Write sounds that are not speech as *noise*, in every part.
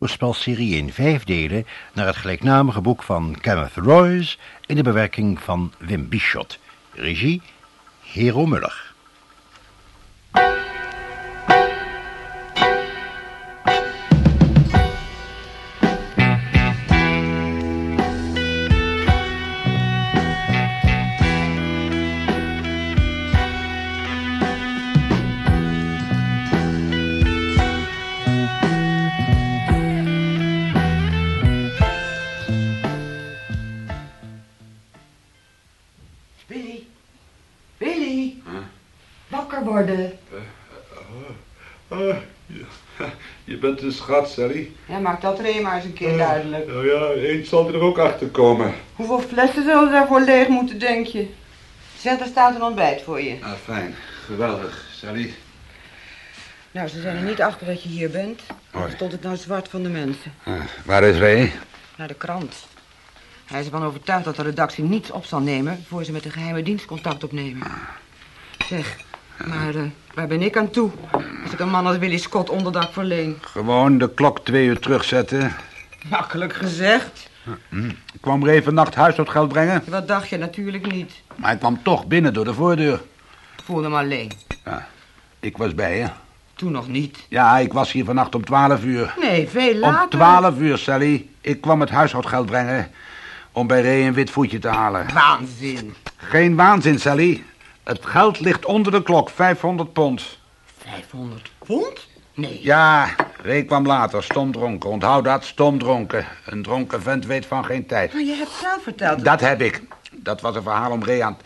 hoorspelserie in vijf delen naar het gelijknamige boek van Kenneth Royce in de bewerking van Wim Bischot. Regie Hero Muller. Sally. Ja, maak dat er een maar eens een keer duidelijk. Nou ja, eens zal er ook achter komen. Hoeveel flessen zullen we daarvoor leeg moeten, denk je? Zeg, er staat een ontbijt voor je. Ah, fijn. Geweldig, Sally. Nou, ze zijn er niet achter dat je hier bent. Hoi. Stond het nou zwart van de mensen. Ah, waar is Ray? Naar de krant. Hij is ervan overtuigd dat de redactie niets op zal nemen... voor ze met de geheime dienst contact opnemen. Zeg, maar eh, waar ben ik aan toe? Als ik een man als Willy Scott onderdak verleen. Gewoon de klok twee uur terugzetten. Makkelijk gezegd. Ik kwam Ray vannacht huishoudgeld brengen. Wat dacht je? Natuurlijk niet. Maar hij kwam toch binnen door de voordeur. Ik voelde hem alleen. Ja, ik was bij je. Toen nog niet. Ja, ik was hier vannacht om twaalf uur. Nee, veel later. Om twaalf uur, Sally. Ik kwam het huishoudgeld brengen om bij Ray een wit voetje te halen. Waanzin. Geen waanzin, Sally. Het geld ligt onder de klok, 500 pond. 500 pond? Nee. Ja, Ray kwam later, stomdronken. Onthoud dat, stomdronken. Een dronken vent weet van geen tijd. Maar je hebt zelf verteld. Dat heb ik. Dat was een verhaal om, Ray aan,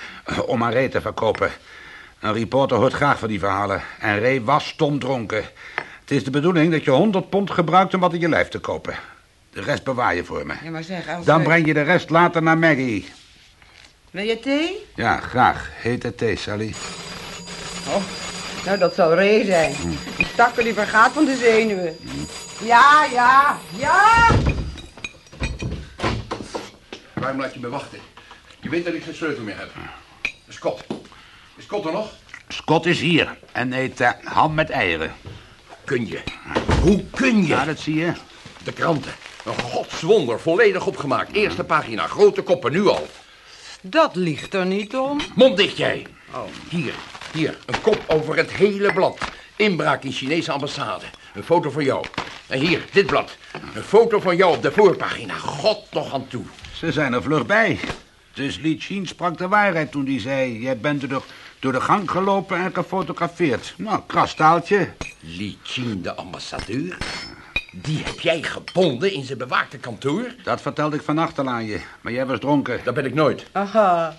om aan Ray te verkopen. Een reporter hoort graag van die verhalen. En Ray was stomdronken. Het is de bedoeling dat je 100 pond gebruikt om wat in je lijf te kopen. De rest bewaar je voor me. Ja, maar zeg, als Dan breng je de rest later naar Maggie. Wil je thee? Ja, graag. Hete thee, Sally. Oh, nou dat zal Ray zijn. Die stakker die vergaat van de zenuwen. Ja, ja, ja! Waarom laat je me wachten? Je weet dat ik geen sleutel meer heb. Scott. Is Scott er nog? Scott is hier en eet eh, ham met eieren. Kun je? Hoe kun je? Ja, dat zie je. De kranten. Een godswonder, volledig opgemaakt. Eerste pagina, grote koppen, nu al. Dat ligt er niet om. Mond dicht jij. Hier, hier, een kop over het hele blad. Inbraak in Chinese ambassade. Een foto van jou. En hier, dit blad. Een foto van jou op de voorpagina. God nog aan toe. Ze zijn er vlug bij. Dus Li Chin sprak de waarheid toen hij zei... jij bent door de, door de gang gelopen en gefotografeerd. Nou, kras taaltje. Li Qin, de ambassadeur. Die heb jij gebonden in zijn bewaakte kantoor? Dat vertelde ik vannacht al aan je. Maar jij was dronken. Dat ben ik nooit. Aha.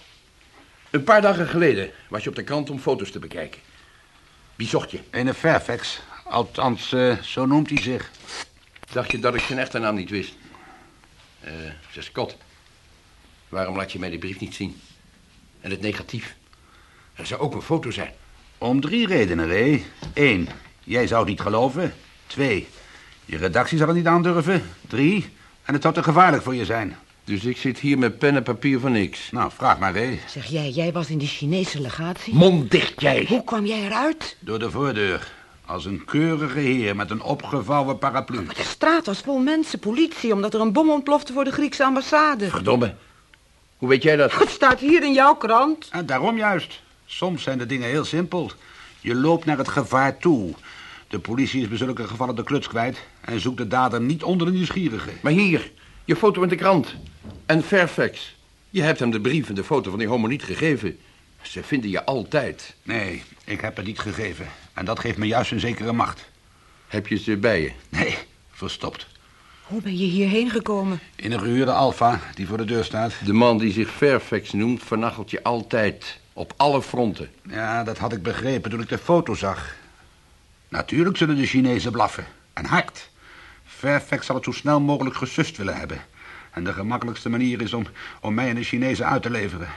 Een paar dagen geleden was je op de krant om foto's te bekijken. Wie zocht je? Ene Fairfax. Althans, eh, zo noemt hij zich. Dacht je dat ik zijn echte naam niet wist? Eh, zeg Scott. Waarom laat je mij die brief niet zien? En het negatief? Er zou ook een foto zijn. Om drie redenen, Ray. Eén, jij zou het niet geloven. Twee, je redactie zal het niet aandurven. Drie, en het zou te gevaarlijk voor je zijn. Dus ik zit hier met pen en papier voor niks. Nou, vraag maar, Ray. Zeg jij, jij was in die Chinese legatie? Mond dicht jij! Hoe kwam jij eruit? Door de voordeur. Als een keurige heer met een opgevouwen paraplu. De straat was vol mensen, politie, omdat er een bom ontplofte voor de Griekse ambassade. Verdomme. Hoe weet jij dat? Het staat hier in jouw krant. En daarom juist. Soms zijn de dingen heel simpel. Je loopt naar het gevaar toe. De politie is bij zulke gevallen de kluts kwijt... en zoekt de dader niet onder de nieuwsgierigen. Maar hier, je foto in de krant. En Fairfax. Je hebt hem de brief en de foto van die homo niet gegeven. Ze vinden je altijd. Nee, ik heb het niet gegeven. En dat geeft me juist een zekere macht. Heb je ze bij je? Nee, verstopt. Hoe ben je hierheen gekomen? In een gehuurde Alfa die voor de deur staat. De man die zich Fairfax noemt, vernachelt je altijd. Op alle fronten. Ja, dat had ik begrepen toen ik de foto zag. Natuurlijk zullen de Chinezen blaffen. En hard. Fairfax zal het zo snel mogelijk gesust willen hebben. En de gemakkelijkste manier is om, om mij en de Chinezen uit te leveren.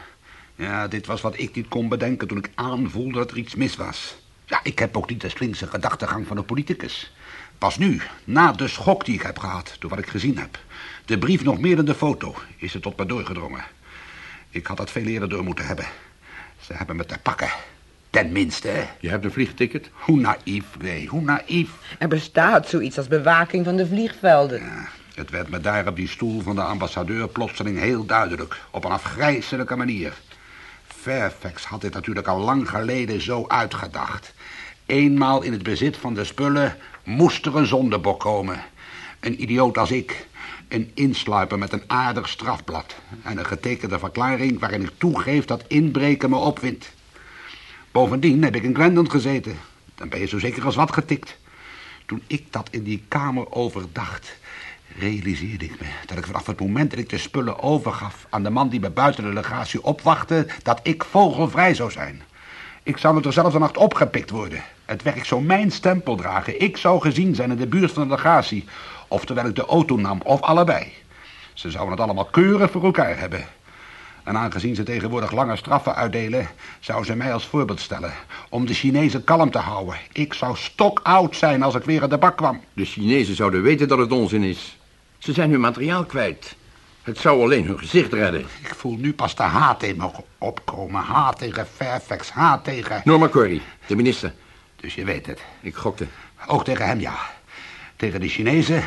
Ja, dit was wat ik niet kon bedenken toen ik aanvoelde dat er iets mis was. Ja, ik heb ook niet de slinkse gedachtegang van een politicus. Pas nu, na de schok die ik heb gehad, door wat ik gezien heb... de brief nog meer dan de foto, is het tot me doorgedrongen. Ik had dat veel eerder door moeten hebben. Ze hebben me te pakken. Tenminste, hè. Je hebt een vliegticket? Hoe naïef, Ray, hoe naïef. Er bestaat zoiets als bewaking van de vliegvelden. Ja, het werd me daar op die stoel van de ambassadeur plotseling heel duidelijk. Op een afgrijzelijke manier. Fairfax had dit natuurlijk al lang geleden zo uitgedacht. Eenmaal in het bezit van de spullen moest er een zondebok komen. Een idioot als ik. Een insluiper met een aardig strafblad. En een getekende verklaring waarin ik toegeef dat inbreken me opwindt. Bovendien heb ik in Gwendon gezeten. Dan ben je zo zeker als wat getikt. Toen ik dat in die kamer overdacht, realiseerde ik me dat ik vanaf het moment dat ik de spullen overgaf aan de man die me buiten de legatie opwachtte, dat ik vogelvrij zou zijn. Ik zou met dezelfde nacht opgepikt worden. Het werk zou mijn stempel dragen. Ik zou gezien zijn in de buurt van de legatie. Of terwijl ik de auto nam, of allebei. Ze zouden het allemaal keurig voor elkaar hebben. En aangezien ze tegenwoordig lange straffen uitdelen, zou ze mij als voorbeeld stellen. Om de Chinezen kalm te houden. Ik zou stokoud zijn als ik weer aan de bak kwam. De Chinezen zouden weten dat het onzin is. Ze zijn hun materiaal kwijt. Het zou alleen hun gezicht redden. Ik voel nu pas de haat in me opkomen. Haat tegen Fairfax, haat tegen... Norma Corrie, de minister. Dus je weet het. Ik gokte. Ook tegen hem, ja. Tegen de Chinezen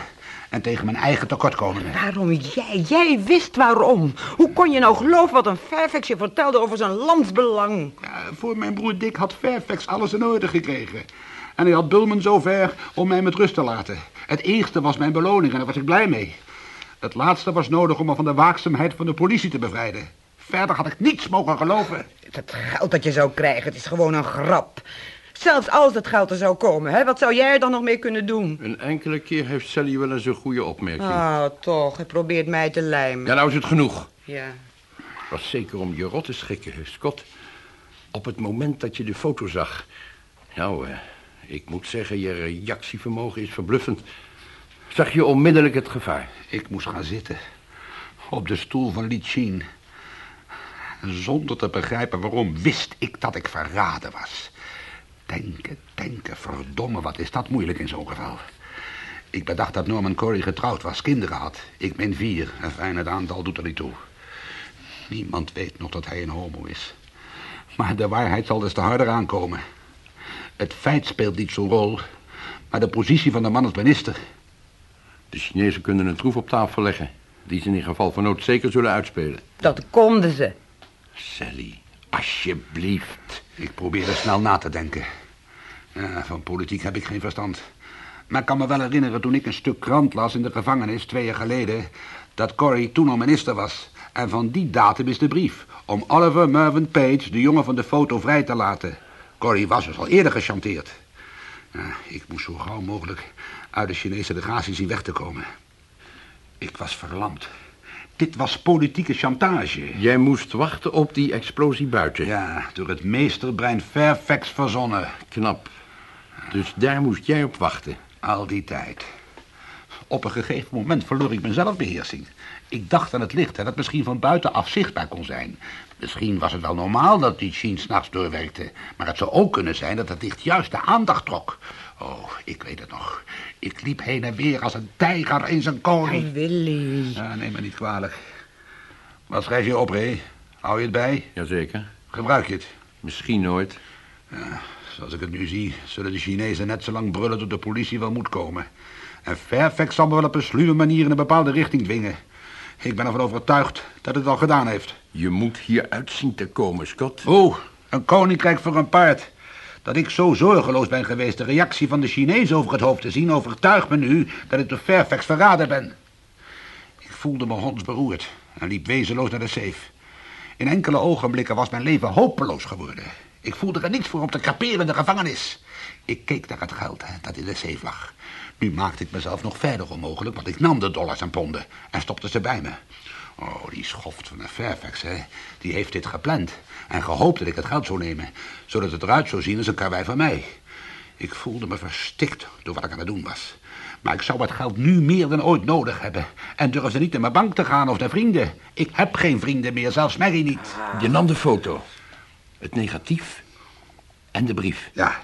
en tegen mijn eigen tekortkomingen. Waarom jij? Jij wist waarom. Hoe kon je nou geloven wat een Fairfax je vertelde over zijn landsbelang? Ja, voor mijn broer Dick had Fairfax alles in orde gekregen. En hij had Bulman zover om mij met rust te laten. Het eerste was mijn beloning en daar was ik blij mee. Het laatste was nodig om me van de waakzaamheid van de politie te bevrijden. Verder had ik niets mogen geloven. Het geld dat je zou krijgen, het is gewoon een grap. Zelfs als het geld er zou komen, hè, wat zou jij er dan nog mee kunnen doen? Een enkele keer heeft Sally wel eens een goede opmerking. Ah, toch, hij probeert mij te lijmen. Ja, nou is het genoeg. Ja. Het was zeker om je rot te schikken, Scott. Op het moment dat je de foto zag. Nou, eh, ik moet zeggen, je reactievermogen is verbluffend. Zag je onmiddellijk het gevaar? Ik moest gaan zitten. Op de stoel van Li. Zonder te begrijpen waarom wist ik dat ik verraden was. Denken, denken, verdomme, wat is dat moeilijk in zo'n geval. Ik bedacht dat Norman Corey getrouwd was, kinderen had. Ik ben vier, en fijn het aantal doet er niet toe. Niemand weet nog dat hij een homo is. Maar de waarheid zal dus te harder aankomen. Het feit speelt niet zo'n rol, maar de positie van de man als minister. De Chinezen kunnen een troef op tafel leggen... die ze in geval van nood zeker zullen uitspelen. Dat konden ze. Sally, alsjeblieft. Ik probeerde snel na te denken. Ja, van politiek heb ik geen verstand. Maar ik kan me wel herinneren toen ik een stuk krant las in de gevangenis twee jaar geleden... dat Corey toen al minister was. En van die datum is de brief. Om Oliver Mervyn Page, de jongen van de foto, vrij te laten. Corey was dus al eerder gechanteerd. Ja, ik moest zo gauw mogelijk uit de Chinese legatie zien weg te komen. Ik was verlamd. Dit was politieke chantage. Jij moest wachten op die explosie buiten. Ja, door het meesterbrein Fairfax verzonnen. Knap. Dus daar moest jij op wachten. Al die tijd. Op een gegeven moment verloor ik mijn zelfbeheersing. Ik dacht aan het licht en dat misschien van buitenaf zichtbaar kon zijn. Misschien was het wel normaal dat die Sheen s'nachts doorwerkte. Maar het zou ook kunnen zijn dat het licht juist de aandacht trok. Oh, ik weet het nog. Ik liep heen en weer als een tijger in zijn kooi. Oh, Willy. Ja, neem me niet kwalijk. Wat schrijf je op, Ray? Hou je het bij? Jazeker. Gebruik je het? Misschien nooit. Ja, zoals ik het nu zie, zullen de Chinezen net zo lang brullen tot de politie wel moet komen. En Fairfax zal me wel op een sluwe manier in een bepaalde richting dwingen. Ik ben ervan overtuigd dat het al gedaan heeft. Je moet hieruit zien te komen, Scott. Oeh, een koninkrijk voor een paard. Dat ik zo zorgeloos ben geweest de reactie van de Chinezen over het hoofd te zien... overtuigt me nu dat ik door Fairfax verraden ben. Ik voelde me hondsberoerd en liep wezenloos naar de safe. In enkele ogenblikken was mijn leven hopeloos geworden. Ik voelde er niets voor om te kraperen in de gevangenis. Ik keek naar het geld dat in de safe lag. Nu maakte ik mezelf nog verder onmogelijk, want ik nam de dollars en ponden en stopte ze bij me. Oh, die schoft van de Fairfax, hè, die heeft dit gepland. En gehoopt dat ik het geld zou nemen, zodat het eruit zou zien als een karwei van mij. Ik voelde me verstikt door wat ik aan het doen was. Maar ik zou het geld nu meer dan ooit nodig hebben. En durfde niet naar mijn bank te gaan of naar vrienden. Ik heb geen vrienden meer, zelfs Maggie niet. Je nam de foto. Het negatief en de brief. Ja,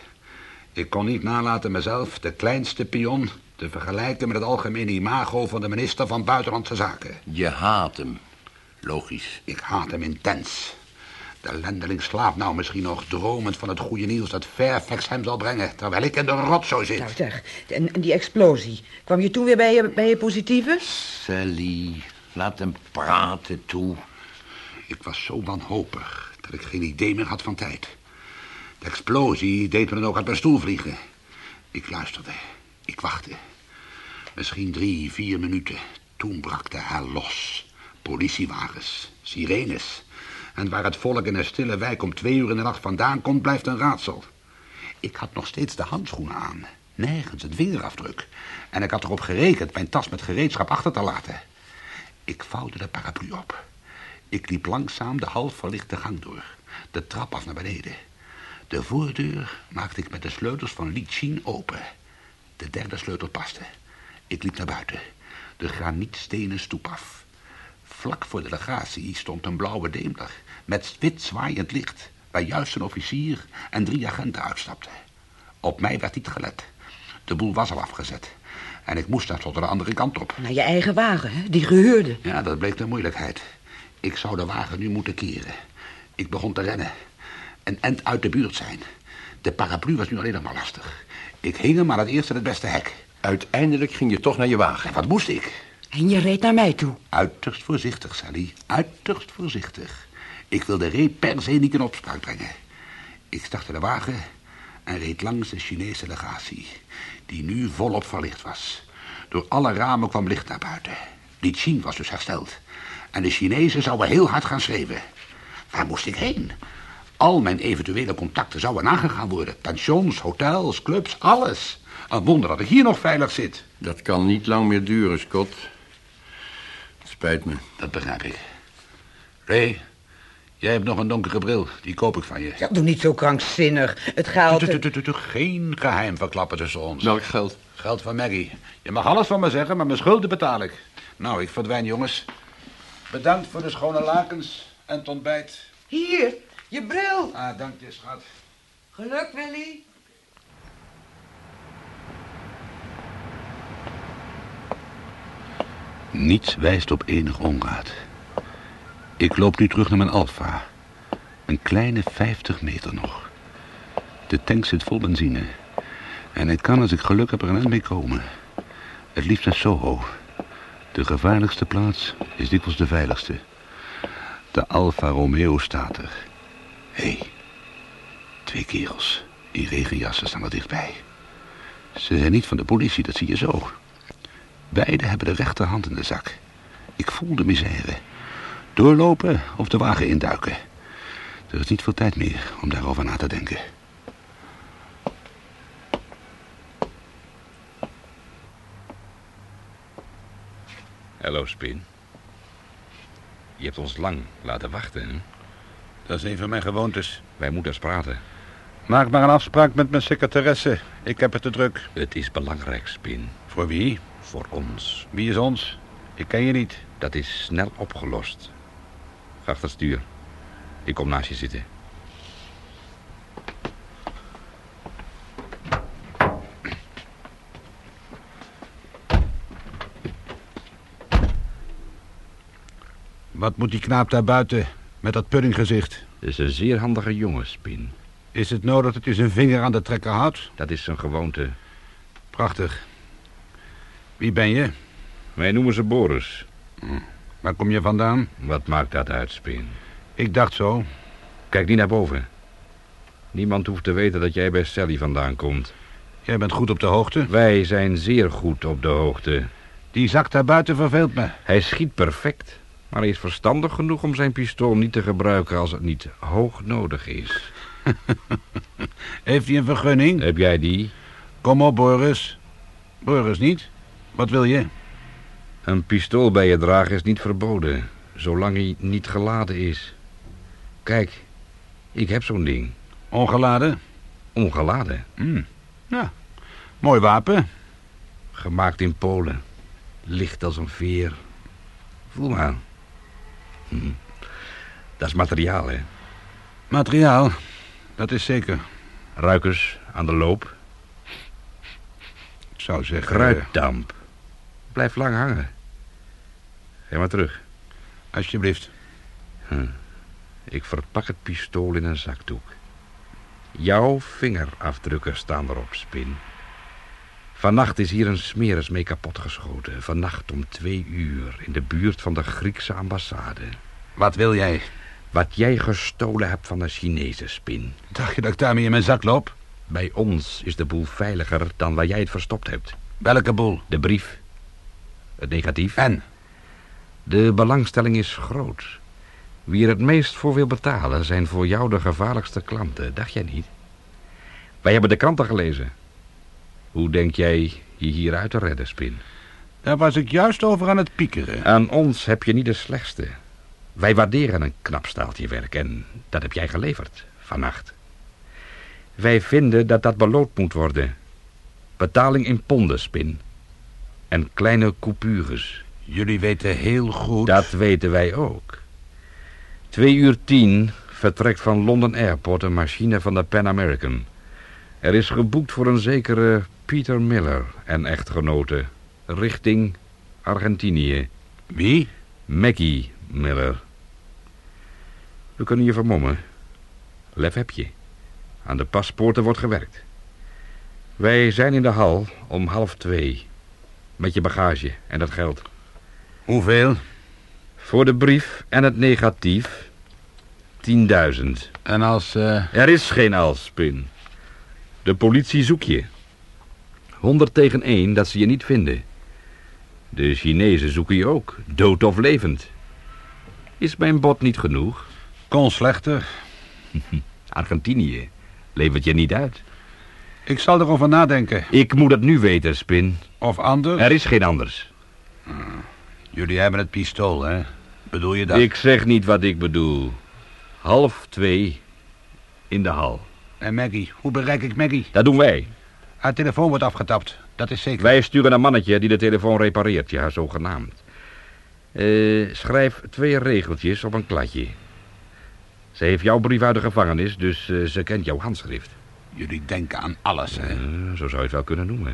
ik kon niet nalaten mezelf, de kleinste pion, te vergelijken met het algemene imago van de minister van Buitenlandse Zaken. Je haat hem. Logisch. Ik haat hem intens. De lendeling slaapt nou misschien nog dromend van het goede nieuws dat Fairfax hem zal brengen, terwijl ik in de rotzooi zit. Nou zeg, en, en die explosie. Kwam je toen weer bij je, bij je positieve? Sally, laat hem praten toe. Ik was zo wanhopig dat ik geen idee meer had van tijd. De explosie deed me dan ook uit mijn stoel vliegen. Ik luisterde. Ik wachtte. Misschien drie, vier minuten. Toen brak de hel los. Politiewagens, sirenes. En waar het volk in een stille wijk om twee uur in de nacht vandaan komt, blijft een raadsel. Ik had nog steeds de handschoenen aan. Nergens een vingerafdruk. En ik had erop gerekend mijn tas met gereedschap achter te laten. Ik vouwde de paraplu op. Ik liep langzaam de half verlichte gang door. De trap af naar beneden. De voordeur maakte ik met de sleutels van Li Qin open. De derde sleutel paste. Ik liep naar buiten. De granietstenen stoep af. Vlak voor de legatie stond een blauwe Daimler... met wit zwaaiend licht... waar juist een officier en drie agenten uitstapten. Op mij werd niet gelet. De boel was al afgezet. En ik moest tenslotte de andere kant op. Naar je eigen wagen, hè? Die gehuurde. Ja, dat bleek de moeilijkheid. Ik zou de wagen nu moeten keren. Ik begon te rennen. Een end uit de buurt zijn. De paraplu was nu alleen nog maar lastig. Ik hing hem aan het eerste en het beste hek. Uiteindelijk ging je toch naar je wagen. En wat moest ik? En je reed naar mij toe. Uiterst voorzichtig, Sally. Uiterst voorzichtig. Ik wilde Ray per se niet in opspraak brengen. Ik startte de wagen en reed langs de Chinese legatie... die nu volop verlicht was. Door alle ramen kwam licht naar buiten. Die Qin was dus hersteld. En de Chinezen zouden heel hard gaan schreeuwen. Waar moest ik heen? Al mijn eventuele contacten zouden aangegaan worden. Pensions, hotels, clubs, alles. Een wonder dat ik hier nog veilig zit. Dat kan niet lang meer duren, Scott. Het spijt me. Dat begrijp ik. Ray, jij hebt nog een donkere bril. Die koop ik van je. Ja, doe niet zo krankzinnig. Het geld... Geen geheim verklappen tussen ons. Welk geld? Geld van Maggie. Je mag alles van me zeggen, maar mijn schulden betaal ik. Nou, ik verdwijn, jongens. Bedankt voor de schone lakens en het ontbijt. Hier, je bril. Ah, dank je, schat. Geluk, Willy. Niets wijst op enig onraad. Ik loop nu terug naar mijn Alfa. Een kleine 50 meter nog. De tank zit vol benzine. En ik kan als ik geluk heb er een eind mee komen. Het liefst naar Soho. De gevaarlijkste plaats is dikwijls de veiligste. De Alfa Romeo staat er. Hé, hey, twee kerels in regenjassen staan er dichtbij. Ze zijn niet van de politie, dat zie je zo. Beide hebben de rechterhand in de zak. Ik voel de misère. Doorlopen of de wagen induiken. Er is niet veel tijd meer om daarover na te denken. Hallo, Spin. Je hebt ons lang laten wachten. Hè? Dat is een van mijn gewoontes. Wij moeten eens praten. Maak maar een afspraak met mijn secretaresse. Ik heb het te druk. Het is belangrijk, Spin. Voor wie? Voor ons. Wie is ons? Ik ken je niet. Dat is snel opgelost. Ga achter het stuur. Ik kom naast je zitten. Wat moet die knaap daar buiten met dat puddinggezicht? Het is een zeer handige jongen, Spin. Is het nodig dat u zijn vinger aan de trekker houdt? Dat is zijn gewoonte. Prachtig. Wie ben je? Wij noemen ze Boris. Waar kom je vandaan? Wat maakt dat uit, Spin? Ik dacht zo. Kijk niet naar boven. Niemand hoeft te weten dat jij bij Sally vandaan komt. Jij bent goed op de hoogte. Wij zijn zeer goed op de hoogte. Die zak daar buiten verveelt me. Hij schiet perfect, maar hij is verstandig genoeg om zijn pistool niet te gebruiken als het niet hoog nodig is. *laughs* Heeft hij een vergunning? Heb jij die? Kom op, Boris. Boris niet? Wat wil je? Een pistool bij je dragen is niet verboden, zolang hij niet geladen is. Kijk, ik heb zo'n ding. Ongeladen? Ongeladen, Hm. Ja. Mooi wapen. gemaakt in Polen. Licht als een veer. Voel maar. Hm. Dat is materiaal, hè? Materiaal. Dat is zeker. Ruikers aan de loop. Ik zou zeggen... Kruiddamp. Blijf lang hangen. Ga maar terug. eh, alsjeblieft. Ik verpak het pistool in een zakdoek. Jouw vingerafdrukken staan erop, Spin. Vannacht is hier een smeris mee kapotgeschoten. Vannacht om twee uur in de buurt van de Griekse ambassade. Wat wil jij? Wat jij gestolen hebt van de Chinese spin. Dacht je dat ik daarmee in mijn zak loop? Bij ons is de boel veiliger dan waar jij het verstopt hebt. Welke boel? De brief. Het negatief. En? De belangstelling is groot. Wie er het meest voor wil betalen zijn voor jou de gevaarlijkste klanten. Dacht jij niet? Wij hebben de kranten gelezen. Hoe denk jij je hieruit te redden, Spin? Daar was ik juist over aan het piekeren. Aan ons heb je niet de slechtste. Wij waarderen een knap staaltje werk en dat heb jij geleverd, vannacht. Wij vinden dat dat beloond moet worden. Betaling in ponden, Spin. En kleine coupures. Jullie weten heel goed... Dat weten wij ook. Twee uur tien vertrekt van London Airport een machine van de Pan American. Er is geboekt voor een zekere Peter Miller en echtgenote. Richting Argentinië. Wie? Maggie Miller. We kunnen je vermommen. Lef heb je. Aan de paspoorten wordt gewerkt. Wij zijn in de hal om half twee. Met je bagage en dat geld. Hoeveel? Voor de brief en het negatief 10.000. En als... eh, Er is geen als, Pin. De politie zoekt je. 100 tegen 1 dat ze je niet vinden. De Chinezen zoeken je ook, dood of levend. Is mijn bod niet genoeg? kon slechter. *laughs* Argentinië levert je niet uit. Ik zal erover nadenken. Ik moet het nu weten, Spin. Of anders? Er is geen anders. Jullie hebben het pistool, hè? Bedoel je dat? Ik zeg niet wat ik bedoel. Half twee in de hal. En Maggie? Hoe bereik ik Maggie? Dat doen wij. Haar telefoon wordt afgetapt. Dat is zeker. Wij sturen een mannetje die de telefoon repareert, ja, zogenaamd. Eh, schrijf twee regeltjes op een kladje. Ze heeft jouw brief uit de gevangenis, dus eh, ze kent jouw handschrift. Jullie denken aan alles, hè? Zo zou je het wel kunnen noemen.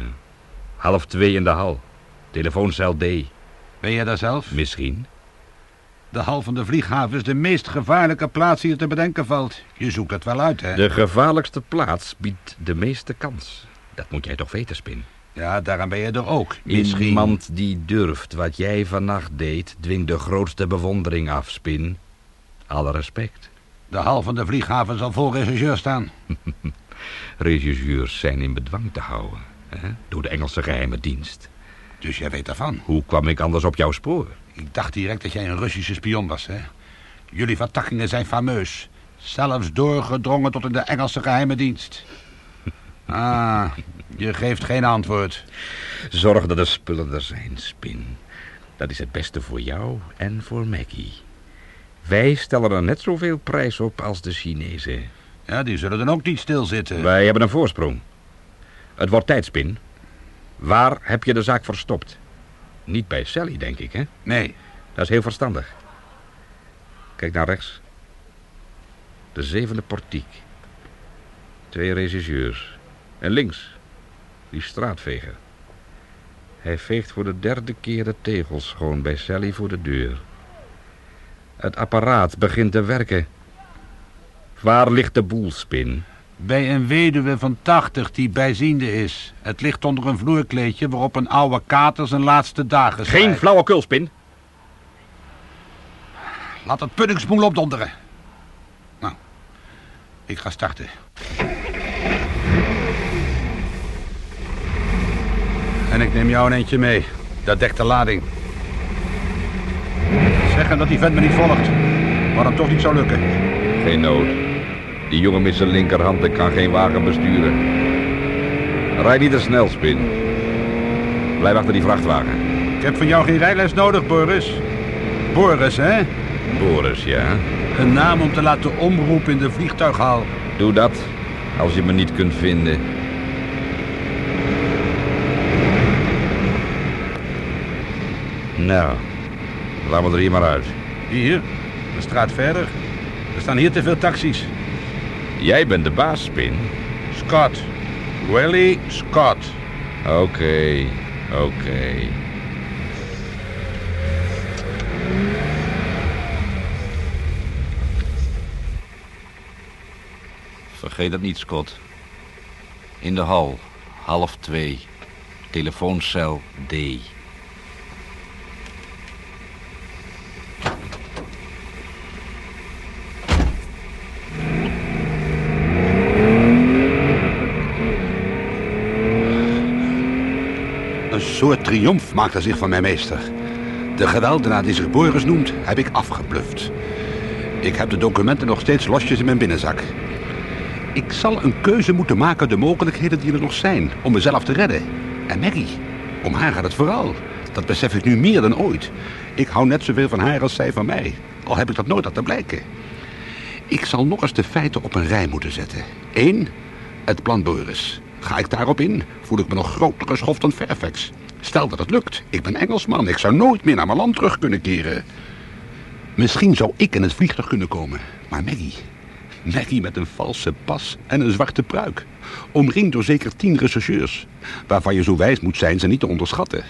Half twee in de hal. Telefooncel D. Ben je daar zelf? Misschien. De hal van de vlieghaven is de meest gevaarlijke plaats die er te bedenken valt. Je zoekt het wel uit, hè? De gevaarlijkste plaats biedt de meeste kans. Dat moet jij toch weten, Spin? Ja, daarom ben je er ook. Misschien... Iemand die durft wat jij vannacht deed... dwingt de grootste bewondering af, Spin. Alle respect. De hal van de vlieghaven zal vol regisseur staan. *laughs* Regisseurs zijn in bedwang te houden. Hè? Door de Engelse geheime dienst. Dus jij weet ervan. Hoe kwam ik anders op jouw spoor? Ik dacht direct dat jij een Russische spion was, hè? Jullie vertakkingen zijn fameus. Zelfs doorgedrongen tot in de Engelse geheime dienst. Ah, je geeft geen antwoord. Zorg dat de spullen er zijn, Spin. Dat is het beste voor jou en voor Maggie. Wij stellen er net zoveel prijs op als de Chinezen. Ja, die zullen dan ook niet stilzitten. Wij hebben een voorsprong. Het wordt tijd, Spin. Waar heb je de zaak verstopt? Niet bij Sally, denk ik, hè? Nee, Dat is heel verstandig. Kijk naar rechts. De zevende portiek. Twee regisseurs. En links, die straatveger. Hij veegt voor de derde keer de tegels schoon bij Sally voor de deur. Het apparaat begint te werken. Waar ligt de boelspin? bij een weduwe van 80 die bijziende is. Het ligt onder een vloerkleedje waarop een oude kater zijn laatste dagen Geen schrijft. flauwekul, Spin. Laat het puddingsmoel opdonderen. Nou, ik ga starten. En ik neem jou een eentje mee. Dat dekt de lading. Zeg hem dat die vent me niet volgt. Maar hem toch niet zou lukken. Geen nood. Die jongen met zijn linkerhand ik kan geen wagen besturen. Rijd niet te snel, Spin. Blijf achter die vrachtwagen. Ik heb van jou geen rijles nodig, Boris. Boris, hè? Boris, ja. Een naam om te laten omroepen in de vliegtuighal. Doe dat, als je me niet kunt vinden. Nou, laten we er hier maar uit. Hier, de straat verder. Er staan hier te veel taxis. Jij bent de baas, Spin. Scott. Willie Scott. Oké, oké. Vergeet het niet, Scott. In de hal, half twee. Telefooncel D. Een soort triomf maakte zich van mijn meester. De geweldenaar die zich Boris noemt, heb ik afgebluft. Ik heb de documenten nog steeds losjes in mijn binnenzak. Ik zal een keuze moeten maken de mogelijkheden die er nog zijn om mezelf te redden. En Maggie, om haar gaat het vooral. Dat besef ik nu meer dan ooit. Ik hou net zoveel van haar als zij van mij. Al heb ik dat nooit laten blijken. Ik zal nog eens de feiten op een rij moeten zetten. Eén, het plan Boris. Ga ik daarop in, voel ik me nog groter geschoft dan Fairfax. Stel dat het lukt. Ik ben Engelsman. Ik zou nooit meer naar mijn land terug kunnen keren. Misschien zou ik in het vliegtuig kunnen komen. Maar Maggie... Maggie met een valse pas en een zwarte pruik. Omringd door zeker tien rechercheurs. Waarvan je zo wijs moet zijn ze niet te onderschatten.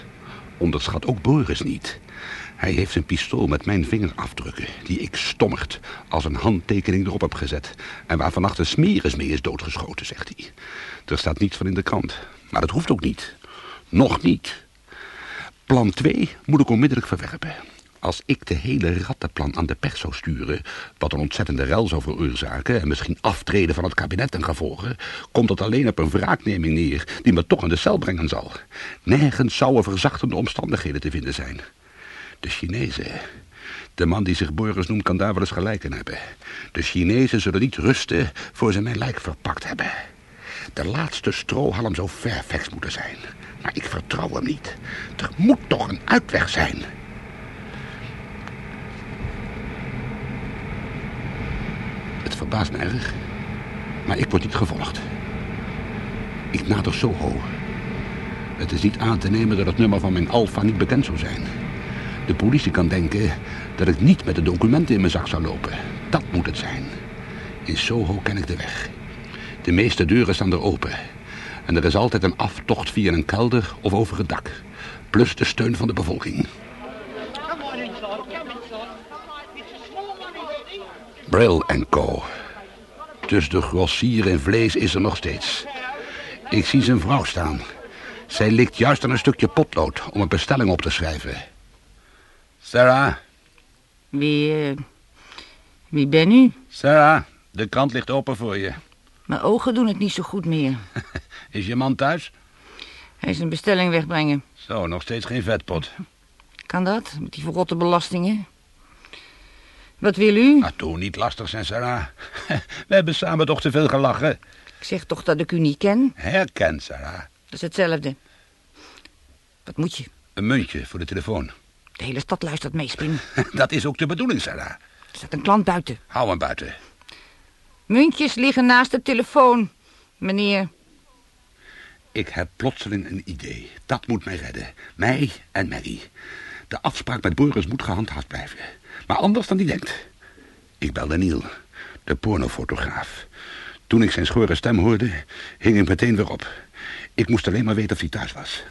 Onderschat ook Boris niet. Hij heeft zijn pistool met mijn vingerafdrukken... die ik stommerd als een handtekening erop heb gezet... en waar vannacht de smeris mee is doodgeschoten, zegt hij. Er staat niets van in de krant. Maar dat hoeft ook niet. Nog niet. Plan 2 moet ik onmiddellijk verwerpen. Als ik de hele rattenplan aan de pers zou sturen... wat een ontzettende rel zou veroorzaken... en misschien aftreden van het kabinet en gevolgen... komt het alleen op een wraakneming neer... die me toch in de cel brengen zal. Nergens zouden verzachtende omstandigheden te vinden zijn. De Chinezen... De man die zich Boris noemt kan daar wel eens gelijk in hebben. De Chinezen zullen niet rusten voor ze mijn lijk verpakt hebben. De laatste strohalm zou Fairfax moeten zijn. Maar ik vertrouw hem niet. Er moet toch een uitweg zijn. Het verbaast me erg. Maar ik word niet gevolgd. Ik nader Soho. Het is niet aan te nemen dat het nummer van mijn Alfa niet bekend zou zijn. De politie kan denken dat ik niet met de documenten in mijn zak zou lopen. Dat moet het zijn. In Soho ken ik de weg. De meeste deuren staan er open. En er is altijd een aftocht via een kelder of over het dak. Plus de steun van de bevolking. Brill en Co. Dus de grossier in vlees is er nog steeds. Ik zie zijn vrouw staan. Zij likt juist aan een stukje potlood om een bestelling op te schrijven. Sarah, Wie, eh, wie ben u? Sarah, de krant ligt open voor je. Mijn ogen doen het niet zo goed meer. *laughs* Is je man thuis? Hij is een bestelling wegbrengen. Zo, nog steeds geen vetpot. Kan dat? Met die verrotte belastingen? Wat wil u? Maar toen niet lastig zijn, Sarah. *laughs* We hebben samen toch te veel gelachen. Ik zeg toch dat ik u niet ken? Herken, Sarah. Dat is hetzelfde. Wat moet je? Een muntje voor de telefoon. De hele stad luistert mee, Spin. *laughs* Dat is ook de bedoeling, Sarah. Er staat een klant buiten. Hou hem buiten. Muntjes liggen naast de telefoon, meneer. Ik heb plotseling een idee. Dat moet mij redden. Mij en Maggie. De afspraak met Boris moet gehandhaafd blijven. Maar anders dan die denkt. Ik belde Neil, de pornofotograaf. Toen ik zijn schorre stem hoorde, hing ik meteen weer op. Ik moest alleen maar weten of hij thuis was.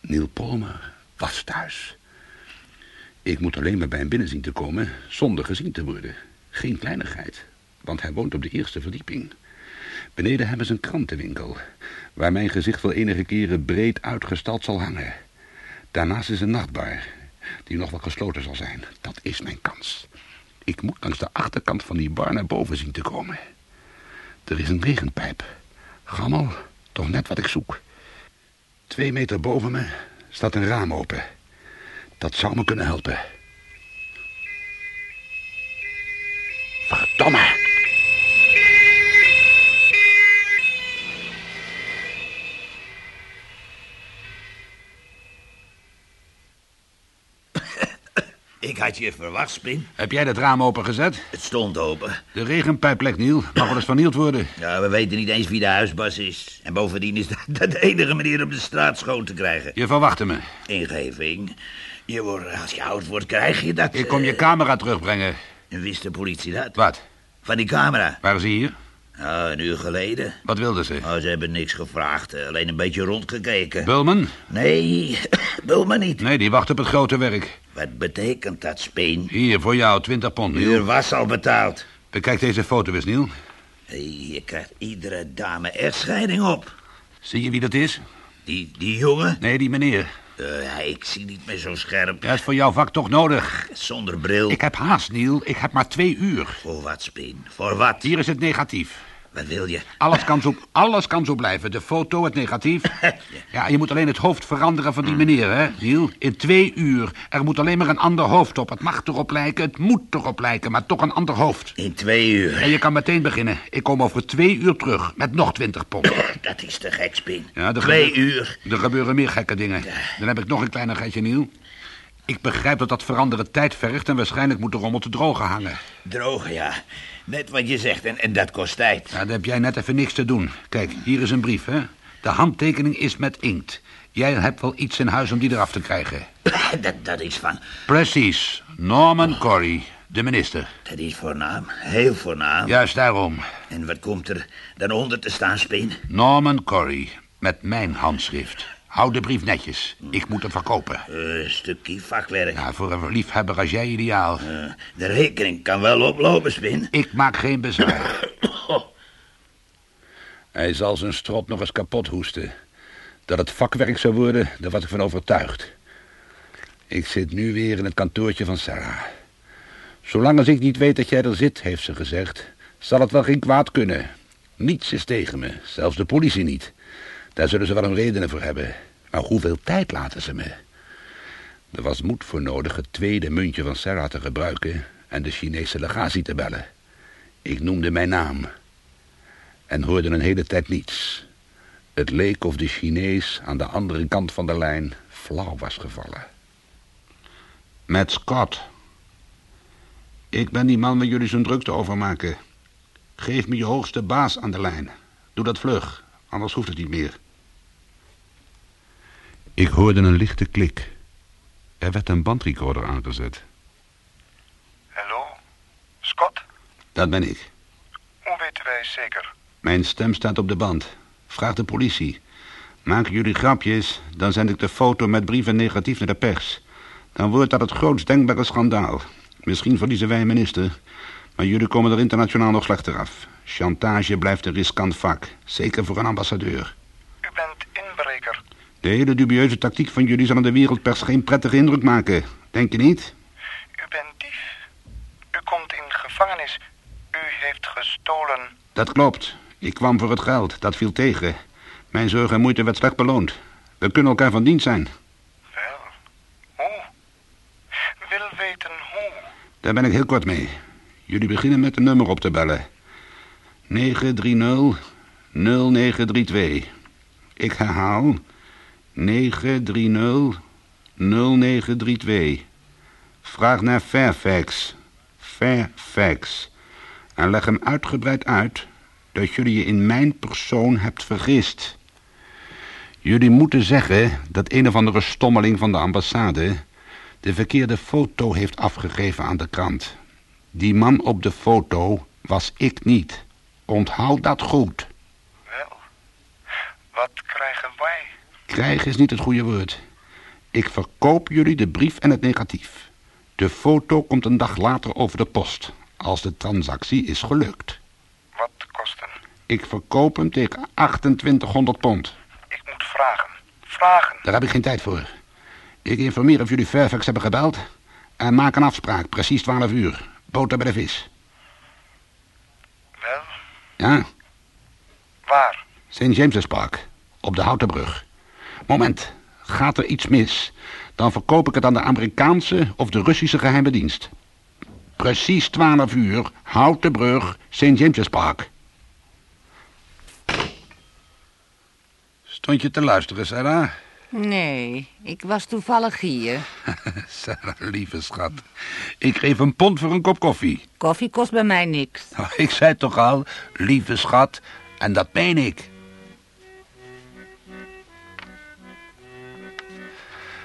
Neil Palmer was thuis. Ik moet alleen maar bij hem binnen zien te komen zonder gezien te worden. Geen kleinigheid, want hij woont op de eerste verdieping. Beneden hebben ze een krantenwinkel, waar mijn gezicht wel enige keren breed uitgestald zal hangen. Daarnaast is een nachtbar, die nog wel gesloten zal zijn. Dat is mijn kans. Ik moet langs de achterkant van die bar naar boven zien te komen. Er is een regenpijp. Gammel, toch net wat ik zoek. Twee meter boven me staat een raam open. Dat zou me kunnen helpen. Verdomme! Had je verwacht, Spin. Heb jij dat raam opengezet? Het stond open. De regenpijp lekt, Niel. Mag wel eens vernield worden. Ja, we weten niet eens wie de huisbas is. En bovendien is dat de enige manier om de straat schoon te krijgen. Je verwachtte me. Ingeving. Je wordt, als je oud wordt, krijg je dat. Ik kom je eh, camera terugbrengen. En wist de politie dat? Wat? Van die camera. Waar is hij hier? Ja, een uur geleden. Wat wilden ze? Oh, ze hebben niks gevraagd. eh, Alleen een beetje rondgekeken. Bulman? nee, *coughs* maar niet. Nee, die wacht op het grote werk. Wat betekent dat, Spin? Hier, voor jou, 20 pond, De uur Niel. was al betaald. Bekijk deze foto eens, Niel. Hier krijgt iedere dame echtscheiding op. Zie je wie dat is? Die, die jongen? Nee, die meneer. Eh, ik zie niet meer zo scherp. Dat is voor jouw vak toch nodig. Zonder bril. Ik heb haast, Neil. Ik heb maar twee uur. Voor wat, Spin? Voor wat? Hier is het negatief. Wat wil je? Alles kan zo, alles kan zo blijven. De foto, het negatief. *laughs* Ja, je moet alleen het hoofd veranderen van die meneer, hè, Neil? In twee uur. Er moet alleen maar een ander hoofd op. Het mag erop lijken, het moet erop lijken, maar toch een ander hoofd. In twee uur. En je kan meteen beginnen. Ik kom over twee uur terug, met nog twintig pond. *clears throat* Dat is te gek, Spin. Ja, twee uur. Er gebeuren meer gekke dingen. Dan heb ik nog een kleinigheidje, Neil. Ik begrijp dat dat veranderen tijd vergt... en waarschijnlijk moet de rommel te drogen hangen. Drogen, ja. Net wat je zegt, en, en dat kost tijd. Ja, daar heb jij net even niks te doen. Kijk, hier is een brief, hè. De handtekening is met inkt. Jij hebt wel iets in huis om die eraf te krijgen. *coughs* dat, dat is van... Precies. Norman Corey, de minister. Dat is voornaam. Heel voornaam. Juist daarom. En wat komt er dan onder te staan, Spin? Norman Corey, met mijn handschrift. Hou de brief netjes. Ik moet hem verkopen. Een stukje vakwerk. Ja, voor een liefhebber als jij ideaal. Eh, de rekening kan wel oplopen, Spin. Ik maak geen bezwaar. *coughs* Hij zal zijn strot nog eens kapot hoesten. Dat het vakwerk zou worden, daar was ik van overtuigd. Ik zit nu weer in het kantoortje van Sarah. Zolang als ik niet weet dat jij er zit, heeft ze gezegd, zal het wel geen kwaad kunnen. Niets is tegen me, zelfs de politie niet. Daar zullen ze wel een redenen voor hebben. Maar hoeveel tijd laten ze me? Er was moed voor nodig het tweede muntje van Sarah te gebruiken en de Chinese legatie te bellen. Ik noemde mijn naam en hoorde een hele tijd niets. Het leek of de Chinees aan de andere kant van de lijn flauw was gevallen. Met Scott. Ik ben die man waar jullie zo'n drukte over maken. Geef me je hoogste baas aan de lijn. Doe dat vlug, anders hoeft het niet meer. Ik hoorde een lichte klik. Er werd een bandrecorder aangezet. Hallo? Scott? Dat ben ik. Hoe weten wij zeker? Mijn stem staat op de band. Vraag de politie. Maken jullie grapjes, dan zend ik de foto met brieven negatief naar de pers. Dan wordt dat het grootst denkbare schandaal. Misschien verliezen wij een minister, maar jullie komen er internationaal nog slechter af. Chantage blijft een riskant vak, zeker voor een ambassadeur. U bent inbreker. De hele dubieuze tactiek van jullie zal aan de wereldpers geen prettige indruk maken. Denk je niet? U bent dief. U komt in gevangenis. U heeft gestolen. Dat klopt. Ik kwam voor het geld. Dat viel tegen. Mijn zorg en moeite werd slecht beloond. We kunnen elkaar van dienst zijn. Wel, hoe? Wil weten hoe. Daar ben ik heel kort mee. Jullie beginnen met een nummer op te bellen. 930 0932. Ik herhaal. 930 0932. Vraag naar Fairfax. Fairfax. En leg hem uitgebreid uit dat jullie je in mijn persoon hebt vergist. Jullie moeten zeggen dat een of andere stommeling van de ambassade de verkeerde foto heeft afgegeven aan de krant. Die man op de foto was ik niet. Onthoud dat goed. Wel, wat krijgen wij? Krijgen is niet het goede woord. Ik verkoop jullie de brief en het negatief. De foto komt een dag later over de post, als de transactie is gelukt. Wat kosten? Ik verkoop hem tegen 2800 pond. Ik moet vragen. Vragen. Daar heb ik geen tijd voor. Ik informeer of jullie Fairfax hebben gebeld en maak een afspraak, precies 12 uur. Boter bij de vis. Ja, waar? St. James's Park, op de Houten Brug. Moment, gaat er iets mis, dan verkoop ik het aan de Amerikaanse of de Russische geheime dienst. Precies 12 uur, Houten Brug, St. James's Park. Stond je te luisteren, Sarah? Nee, ik was toevallig hier. *laughs* Sarah, lieve schat. Ik geef een pond voor een kop koffie. Koffie kost bij mij niks. Nou, *laughs* Ik zei toch al, lieve schat, en dat meen ik.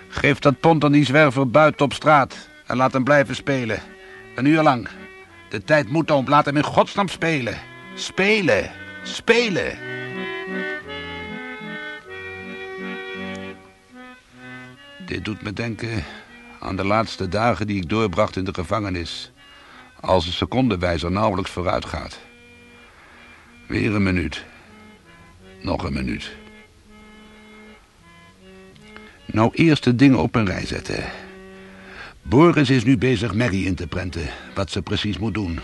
Geef dat pond aan die zwerver buiten op straat en laat hem blijven spelen. Een uur lang. De tijd moet om, laat hem in godsnaam spelen. Spelen, spelen. Dit doet me denken aan de laatste dagen die ik doorbracht in de gevangenis als de secondenwijzer nauwelijks vooruit gaat. Weer een minuut. Nog een minuut. Nou eerst de dingen op een rij zetten. Boris is nu bezig Maggie in te prenten. Wat ze precies moet doen.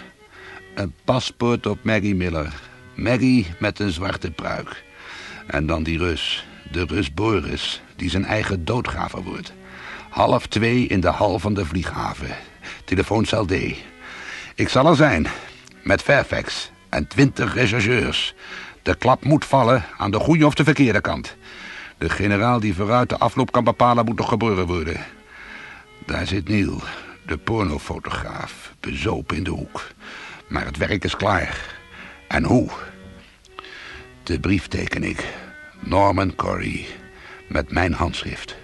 Een paspoort op Maggie Miller. Maggie met een zwarte pruik. En dan die Rus. De Rus Boris. Die zijn eigen doodgraver wordt. Half twee in de hal van de vlieghaven. Telefooncel D. Ik zal er zijn. Met Fairfax. En twintig rechercheurs. De klap moet vallen aan de goede of de verkeerde kant. De generaal die vooruit de afloop kan bepalen moet nog geboren worden. Daar zit Neil, de pornofotograaf, bezopen in de hoek. Maar het werk is klaar. En hoe? De brief teken ik. Norman Corey. Met mijn handschrift.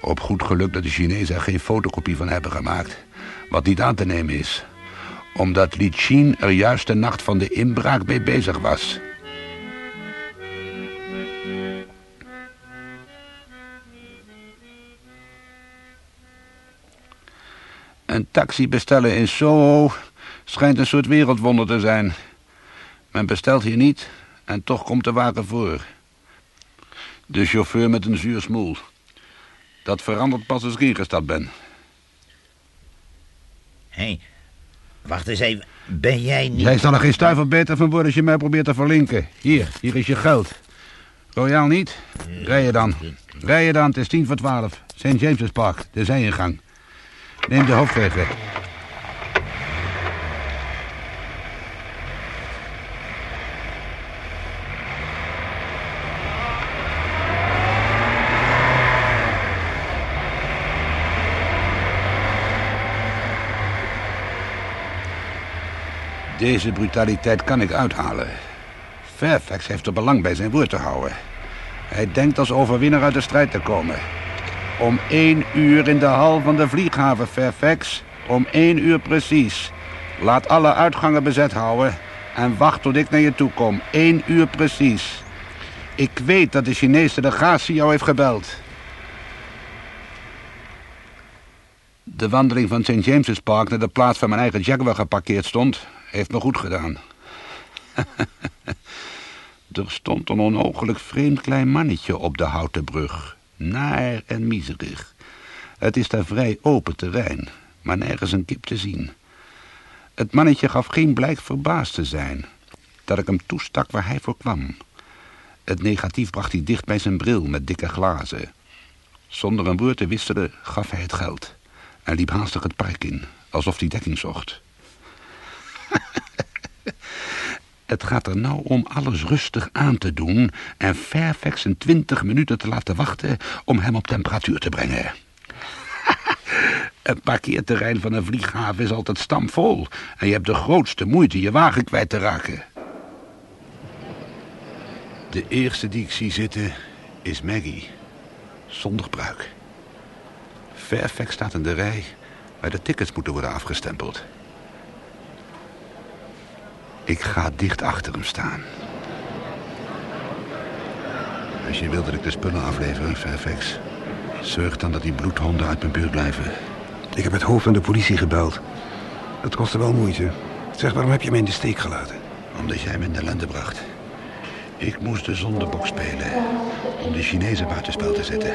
Op goed geluk dat de Chinezen er geen fotocopie van hebben gemaakt. Wat niet aan te nemen is. Omdat Li Chin er juist de nacht van de inbraak mee bezig was. Een taxi bestellen in Soho schijnt een soort wereldwonder te zijn. Men bestelt hier niet en toch komt de wagen voor. De chauffeur met een zuur smoel. Dat verandert pas als ik ingestapt ben. Hé, hey, wacht eens even. Ben jij niet... Jij zal er geen stuiver beter van worden als je mij probeert te verlinken. Hier, hier is je geld. Royaal niet? Rij je dan. Rij je dan, het is tien voor twaalf. St. James's Park, de zijingang. Neem de hoofdweg weg. Deze brutaliteit kan ik uithalen. Fairfax heeft er belang bij zijn woord te houden. Hij denkt als overwinnaar uit de strijd te komen. Om één uur in de hal van de vlieghaven, Fairfax. Om één uur precies. Laat alle uitgangen bezet houden en wacht tot ik naar je toe kom. Eén uur precies. Ik weet dat de Chinese delegatie jou heeft gebeld. De wandeling van St. James's Park naar de plaats waar mijn eigen Jaguar geparkeerd stond... heeft me goed gedaan. *laughs* er stond een onogelijk vreemd klein mannetje op de houten brug. Naar en miserig. Het is daar vrij open terrein, maar nergens een kip te zien. Het mannetje gaf geen blijk verbaasd te zijn... dat ik hem toestak waar hij voor kwam. Het negatief bracht hij dicht bij zijn bril met dikke glazen. Zonder een woord te wisselen gaf hij het geld... en liep haastig het park in, alsof hij dekking zocht. *laughs* Het gaat er nou om alles rustig aan te doen... en Fairfax een twintig minuten te laten wachten... om hem op temperatuur te brengen. *laughs* een parkeerterrein van een vlieghaven is altijd stamvol... en je hebt de grootste moeite je wagen kwijt te raken. De eerste die ik zie zitten is Maggie. Zonder pruik. Fairfax staat in de rij... waar de tickets moeten worden afgestempeld... Ik ga dicht achter hem staan. Als je wilt dat ik de spullen aflever, Fairfax... zorg dan dat die bloedhonden uit mijn buurt blijven. Ik heb het hoofd van de politie gebeld. Dat kostte wel moeite. Zeg, waarom heb je me in de steek gelaten? Omdat jij me in de ellende bracht. Ik moest de zondebok spelen... om de Chinezen buitenspel te zetten.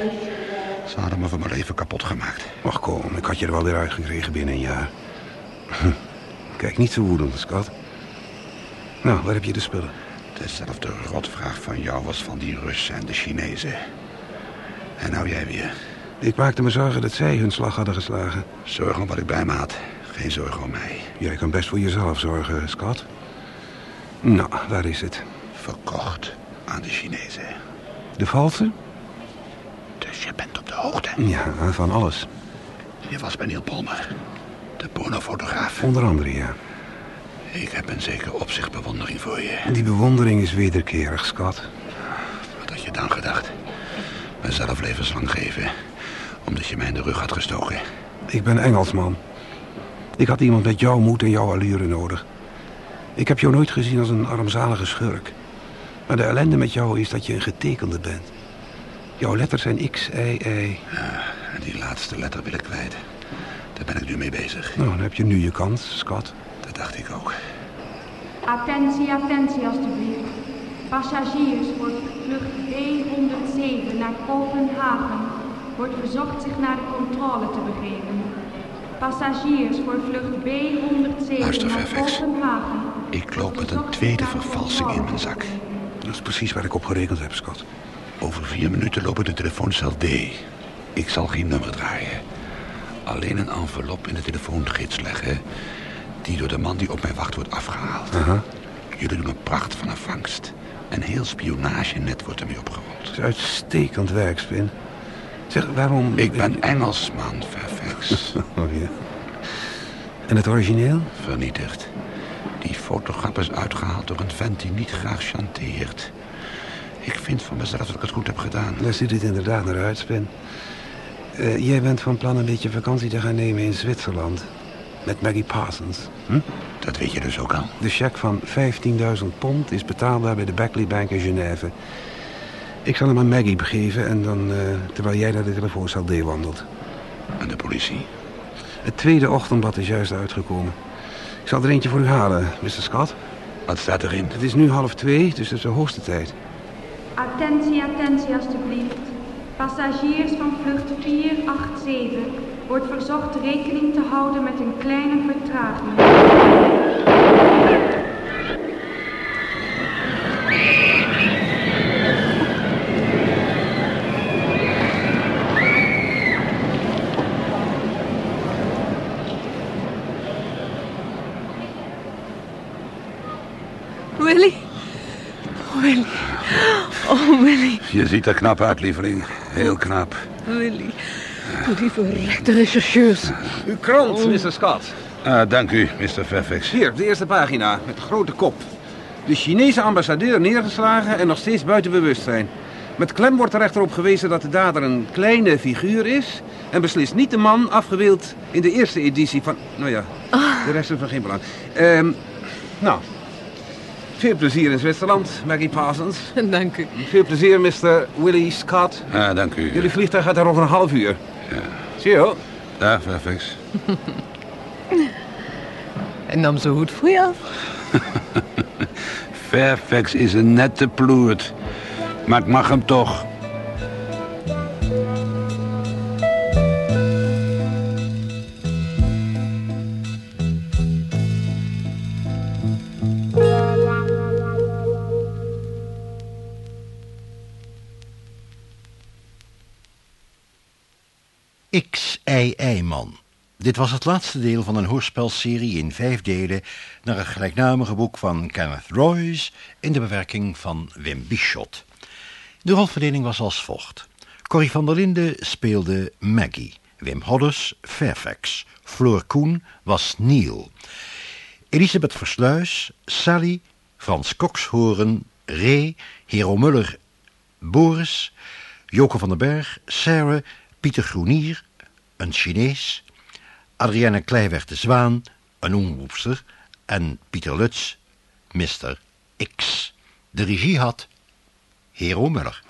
Ze hadden me van mijn leven kapot gemaakt. Ach kom, ik had je er wel weer uitgekregen binnen een jaar. *laughs* Kijk, niet zo woedend, Scott. Nou, waar heb je de spullen? Dezelfde rotvraag van jou was van die Russen en de Chinezen. En nou jij weer. Ik maakte me zorgen dat zij hun slag hadden geslagen. Zorg om wat ik bij me had. Geen zorgen om mij. Jij kan best voor jezelf zorgen, Scott. Nou, waar is het? Verkocht aan de Chinezen. De valse? Dus je bent op de hoogte? Ja, van alles. Je was bij Neil Palmer, de pornofotograaf. Onder andere, ja. Ik heb een zeker opzicht bewondering voor je. Die bewondering is wederkerig, Scott. Wat had je dan gedacht? Mezelf levenslang geven, omdat je mij in de rug had gestoken. Ik ben Engelsman. Ik had iemand met jouw moed en jouw allure nodig. Ik heb jou nooit gezien als een armzalige schurk. Maar de ellende met jou is dat je een getekende bent. Jouw letters zijn X, Y, Y. Ja, en die laatste letter wil ik kwijt. Daar ben ik nu mee bezig. Nou, dan heb je nu je kans, Scott. Dacht ik ook. Attentie, attentie alstublieft. Passagiers voor vlucht B107 naar Kopenhagen wordt verzocht zich naar de controle te begeven. Passagiers voor vlucht B107 Luister, naar. Kopenhagen. Ik loop met een tweede vervalsing in mijn zak. Dat is precies waar ik op gerekend heb, Scott. Over vier minuten loop ik de telefooncel D. Ik zal geen nummer draaien. Alleen een envelop in de telefoongids leggen... die door de man die op mij wacht wordt afgehaald. Jullie doen een pracht van een vangst. Een heel spionagenet wordt ermee opgerold. Dat is uitstekend werk, Spin. Zeg, waarom... Ik ben Engelsman, Fairfax. *laughs* Oh, ja. En het origineel? Vernietigd. Die fotograf is uitgehaald door een vent die niet graag chanteert. Ik vind van mezelf dat ik het goed heb gedaan. Daar ziet het inderdaad naar uit, Spin. Eh, jij bent van plan een beetje vakantie te gaan nemen in Zwitserland. Met Maggie Parsons. Hm? Dat weet je dus ook al. De cheque van 15.000 pond is betaalbaar bij de Beckley Bank in Genève. Ik zal hem aan Maggie begeven en dan, eh, terwijl jij naar de telefooncel wandelt. En de politie? Het tweede ochtendblad is juist uitgekomen. Ik zal er eentje voor u halen, Mr. Scott. Wat staat erin? Het is nu half twee, dus het is de hoogste tijd. Attentie, attentie alstublieft. Passagiers van vlucht 487 wordt verzocht rekening te houden met een kleine vertraging. Willy? Willy. Oh, Willy. Je ziet er knap uit, lieveling. Heel knap. Willy. Die verrekte rechercheurs. Uw krant, Mr. Scott. Ah, dank u, Mr. Fairfax. Hier, op de eerste pagina, met grote kop. De Chinese ambassadeur neergeslagen en nog steeds buiten bewustzijn. Met klem wordt er echter op gewezen dat de dader een kleine figuur is... en beslist niet de man afgebeeld in de eerste editie van... Nou ja, de rest is van geen belang. Ehm, nou, veel plezier in Zwitserland, Maggie Parsons. *laughs* Dank u. Veel plezier, Mr. Willy Scott. Ah, dank u. Jullie vliegtuig gaat daar over een half uur. Zie je. Dag, Fairfax. *laughs* En nam zijn hoed voor je af. *laughs* Fairfax is een nette ploert. Maar ik mag hem toch. Dit was het laatste deel van een hoorspelserie in vijf delen... naar het gelijknamige boek van Kenneth Royce... in de bewerking van Wim Bischot. De rolverdeling was als volgt. Corrie van der Linden speelde Maggie. Wim Hodders Fairfax. Floor Koen was Neil. Elisabeth Versluis, Sally, Frans Kokshoorn, Ray, Hero Muller, Boris, Joke van den Berg, Sarah, Pieter Groenier, een Chinees, Adrienne Kleiweg de Zwaan, een omroepster en Pieter Lutz, Mr. X. De regie had Hero Muller.